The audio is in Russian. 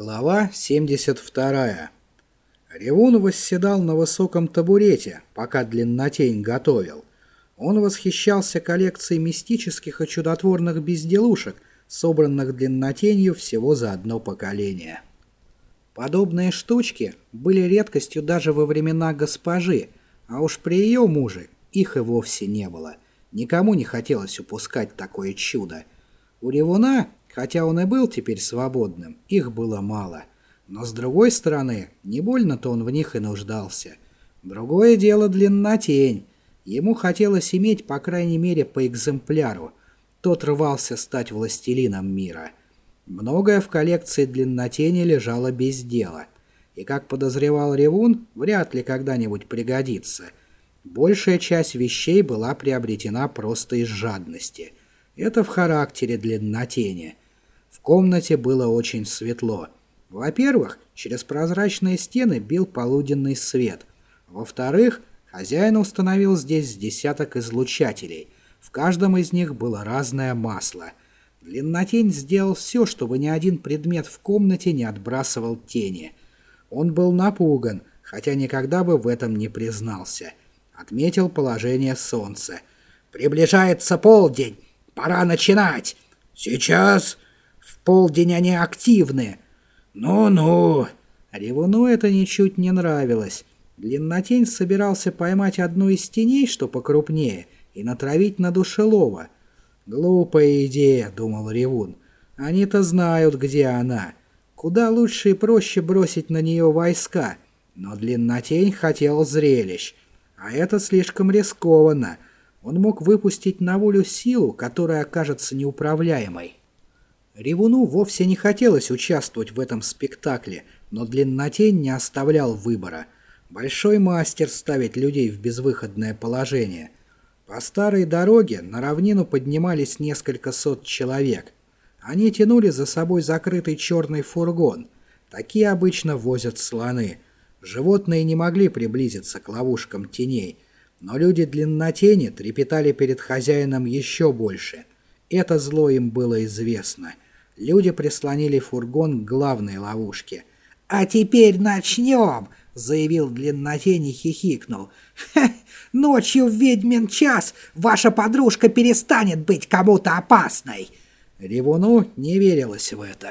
Глава 72. Ревун восседал на высоком табурете, пока длиннотень готовил. Он восхищался коллекцией мистических и чудотворных безделушек, собранных длиннотенью всего за одно поколение. Подобные штучки были редкостью даже во времена госпожи, а уж при ее муже их и вовсе не было. Никому не хотелось упускать такое чудо. У Ревуна Хотя он и был теперь свободным, их было мало. Но с другой стороны, не больно-то он в них и нуждался. Другое дело длиннотень. Ему хотелось иметь, по крайней мере, по экземпляру. Тот рвался стать властелином мира. Многое в коллекции длиннотени лежало без дела. И, как подозревал Ревун, вряд ли когда-нибудь пригодится. Большая часть вещей была приобретена просто из жадности. Это в характере длиннотени – в комнате было очень светло. Во-первых, через прозрачные стены бил полуденный свет. Во-вторых, хозяин установил здесь десяток излучателей. В каждом из них было разное масло. Длиннотень сделал все, чтобы ни один предмет в комнате не отбрасывал тени. Он был напуган, хотя никогда бы в этом не признался. Отметил положение солнца. «Приближается полдень! Пора начинать!» «Сейчас!» Полдень они активны. Ну-ну. Ревуну это ничуть не нравилось. Длиннотень собирался поймать одну из теней, что покрупнее, и натравить на душелова. «Глупая идея», — думал Ревун. «Они-то знают, где она. Куда лучше и проще бросить на нее войска. Но Длиннотень хотел зрелищ. А это слишком рискованно. Он мог выпустить на волю силу, которая окажется неуправляемой. Ревуну вовсе не хотелось участвовать в этом спектакле, но Длиннотень не оставлял выбора. Большой мастер ставить людей в безвыходное положение. По старой дороге на равнину поднимались несколько сот человек. Они тянули за собой закрытый черный фургон. Такие обычно возят слоны. Животные не могли приблизиться к ловушкам теней, но люди длиннотени трепетали перед хозяином еще больше. Это зло им было известно — Люди прислонили фургон к главной ловушке. «А теперь начнем!» — заявил длиннотень и хихикнул. «Ха! Ночью в ведьмин час ваша подружка перестанет быть кому-то опасной!» Ревуну не верилось в это.